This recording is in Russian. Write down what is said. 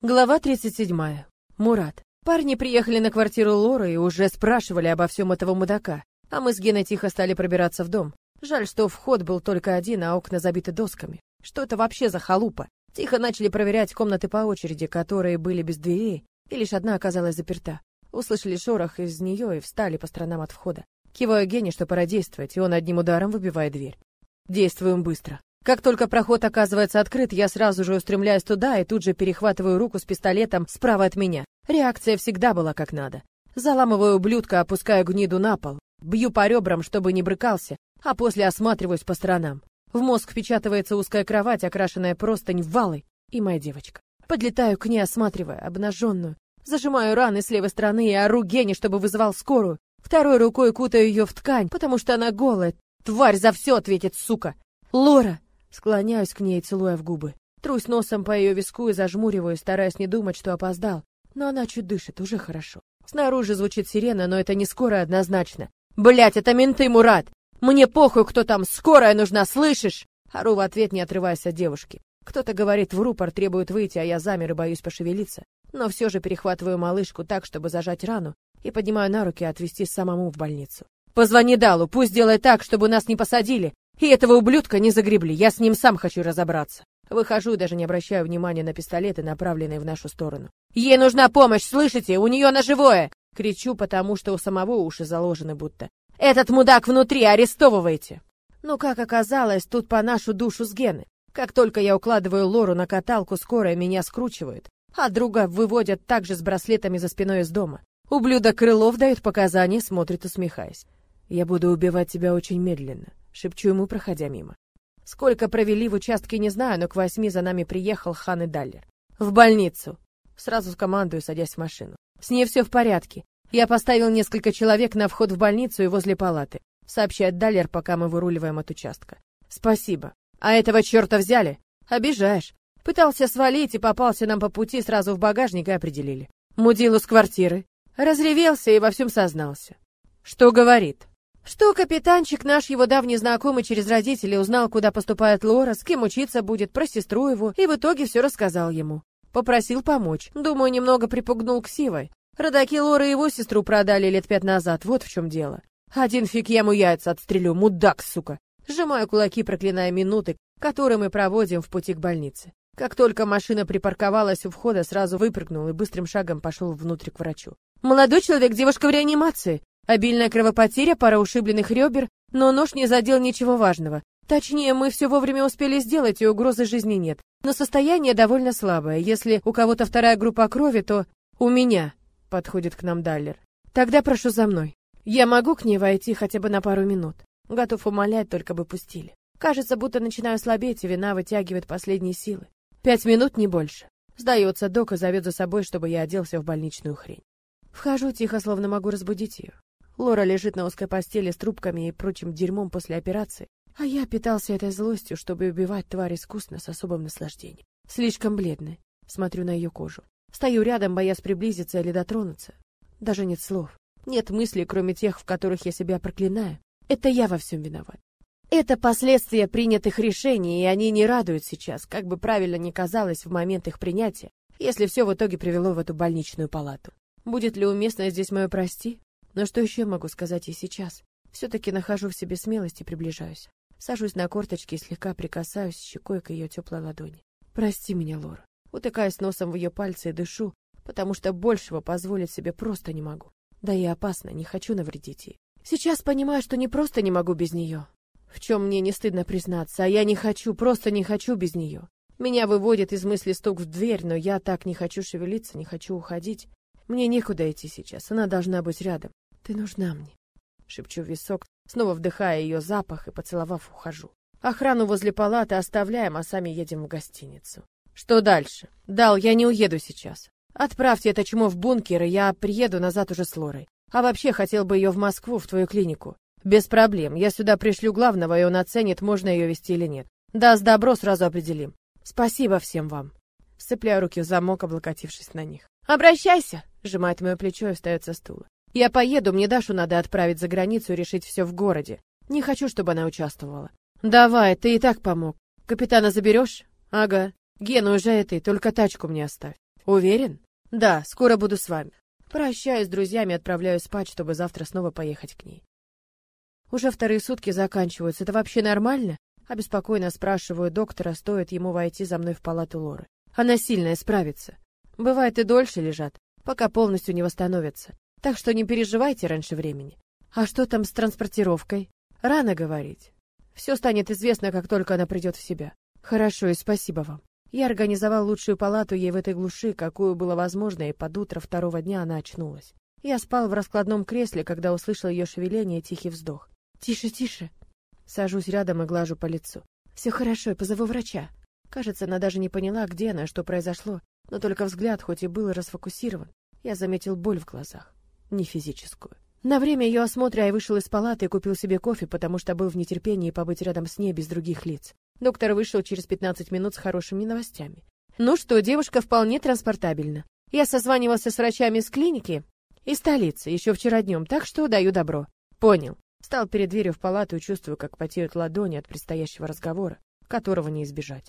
Глава 37. Мурат. Парни приехали на квартиру Лоры и уже спрашивали обо всем этого мудака, а мы с Геной тихо стали пробираться в дом. Жаль, что вход был только один, а окна забиты досками. Что это вообще за халупа? Тихо начали проверять комнаты по очереди, которые были без дверей, и лишь одна оказалась заперта. Услышали шорох из нее и встали по сторонам от входа. Киваю Гене, что пора действовать, и он одним ударом выбивает дверь. Действуем быстро. Как только проход оказывается открыт, я сразу же устремляюсь туда и тут же перехватываю руку с пистолетом справа от меня. Реакция всегда была как надо. Заламываю ублюдка, опускаю гниду на пол, бью по ребрам, чтобы не брыкался, а после осматриваюсь по сторонам. В мозг впечатывается узкая кровать, окрашенная простынь валой, и моя девочка. Подлетаю к ней, осматривая, обнаженную. Зажимаю раны с левой стороны и ору Гене, чтобы вызывал скорую. Второй рукой кутаю ее в ткань, потому что она голая. Тварь за все ответит, сука. Лора, Склоняюсь к ней, целуя в губы. Трусь носом по ее виску и зажмуриваю, стараясь не думать, что опоздал. Но она чуть дышит, уже хорошо. Снаружи звучит сирена, но это не скорая однозначно. Блять, это менты, Мурат! Мне похуй, кто там, скорая нужна, слышишь? Ору в ответ, не отрываясь от девушки. Кто-то говорит в рупор, требует выйти, а я замер и боюсь пошевелиться. Но все же перехватываю малышку так, чтобы зажать рану, и поднимаю на руки отвезти самому в больницу. Позвони Далу, пусть делает так, чтобы нас не посадили, и этого ублюдка не загребли, я с ним сам хочу разобраться. Выхожу и даже не обращаю внимания на пистолеты, направленные в нашу сторону. Ей нужна помощь, слышите? У нее ножевое! Кричу, потому что у самого уши заложены будто. Этот мудак внутри, арестовывайте! Но, как оказалось, тут по нашу душу с Гены. Как только я укладываю Лору на каталку, скорая меня скручивает, а друга выводят также с браслетами за спиной из дома. Ублюдок Крылов дает показания, смотрит усмехаясь. Я буду убивать тебя очень медленно шепчу ему, проходя мимо. Сколько провели в участке, не знаю, но к восьми за нами приехал Хан и Даллер. В больницу. Сразу командую, садясь в машину. С ней все в порядке. Я поставил несколько человек на вход в больницу и возле палаты. Сообщает Даллер, пока мы выруливаем от участка. Спасибо. А этого черта взяли? Обижаешь. Пытался свалить и попался нам по пути, сразу в багажник и определили. Мудилу с квартиры. Разревелся и во всем сознался. Что говорит? Что капитанчик наш, его давний знакомый через родителей, узнал, куда поступает Лора, с кем учиться будет, про сестру его, и в итоге все рассказал ему. Попросил помочь. Думаю, немного припугнул к Сивой. Родаки Лоры его сестру продали лет пять назад, вот в чем дело. Один фиг я ему яйца отстрелю, мудак, сука. Сжимаю кулаки, проклиная минуты, которые мы проводим в пути к больнице. Как только машина припарковалась у входа, сразу выпрыгнул и быстрым шагом пошел внутрь к врачу. «Молодой человек, девушка в реанимации!» Обильная кровопотеря, пара ушибленных ребер, но нож не задел ничего важного. Точнее, мы все вовремя успели сделать, и угрозы жизни нет. Но состояние довольно слабое. Если у кого-то вторая группа крови, то у меня, подходит к нам Даллер. Тогда прошу за мной. Я могу к ней войти хотя бы на пару минут. Готов умолять, только бы пустили. Кажется, будто начинаю слабеть, и вина вытягивает последние силы. Пять минут, не больше. Сдается док и зовет за собой, чтобы я оделся в больничную хрень. Вхожу тихо, словно могу разбудить ее. Лора лежит на узкой постели с трубками и прочим дерьмом после операции, а я питался этой злостью, чтобы убивать тварь искусно с особым наслаждением. Слишком бледная. Смотрю на ее кожу. Стою рядом, боясь приблизиться или дотронуться. Даже нет слов. Нет мыслей, кроме тех, в которых я себя проклинаю. Это я во всем виноват. Это последствия принятых решений, и они не радуют сейчас, как бы правильно ни казалось в момент их принятия, если все в итоге привело в эту больничную палату. Будет ли уместно здесь мое прости? Но что еще могу сказать и сейчас? Все-таки нахожу в себе смелость и приближаюсь. Сажусь на корточки и слегка прикасаюсь щекой к ее теплой ладони. Прости меня, Лора. Утыкаюсь носом в ее пальцы и дышу, потому что большего позволить себе просто не могу. Да и опасно, не хочу навредить ей. Сейчас понимаю, что не просто не могу без нее. В чем мне не стыдно признаться, а я не хочу, просто не хочу без нее. Меня выводит из мысли стук в дверь, но я так не хочу шевелиться, не хочу уходить. Мне некуда идти сейчас, она должна быть рядом. Ты нужна мне, шепчу висок, снова вдыхая ее запах и поцеловав, ухожу. Охрану возле палаты оставляем, а сами едем в гостиницу. Что дальше? Дал, я не уеду сейчас. Отправьте это чмо в бункер, и я приеду назад уже с Лорой. А вообще хотел бы ее в Москву, в твою клинику. Без проблем. Я сюда пришлю главного, и он оценит, можно ее везти или нет. Даст добро, сразу определим. Спасибо всем вам. Сцепляю руки в замок, облокотившись на них. Обращайся, сжимает мое плечо и встает со стула. Я поеду, мне Дашу надо отправить за границу и решить все в городе. Не хочу, чтобы она участвовала. Давай, ты и так помог. Капитана заберешь? Ага. Гена, уезжай ты, только тачку мне оставь. Уверен? Да, скоро буду с вами. Прощаюсь с друзьями, отправляюсь спать, чтобы завтра снова поехать к ней. Уже вторые сутки заканчиваются. Это вообще нормально? Обеспокоенно спрашиваю доктора, стоит ему войти за мной в палату Лоры. Она сильная, справится. Бывает и дольше лежат, пока полностью не восстановятся. Так что не переживайте раньше времени. А что там с транспортировкой? Рано говорить. Все станет известно, как только она придет в себя. Хорошо, и спасибо вам. Я организовал лучшую палату ей в этой глуши, какую было возможно, и под утро второго дня она очнулась. Я спал в раскладном кресле, когда услышал ее шевеление и тихий вздох. Тише, тише. Сажусь рядом и глажу по лицу. Все хорошо, позову врача. Кажется, она даже не поняла, где она, что произошло, но только взгляд, хоть и был расфокусирован, я заметил боль в глазах, не физическую. На время ее осмотра я вышел из палаты и купил себе кофе, потому что был в нетерпении побыть рядом с ней без других лиц. Доктор вышел через 15 минут с хорошими новостями. Ну что, девушка вполне транспортабельна. Я созванивался с врачами из клиники и столицы еще вчера днем, так что даю добро. Понял. Стал перед дверью в палату и чувствую, как потеют ладони от предстоящего разговора, которого не избежать.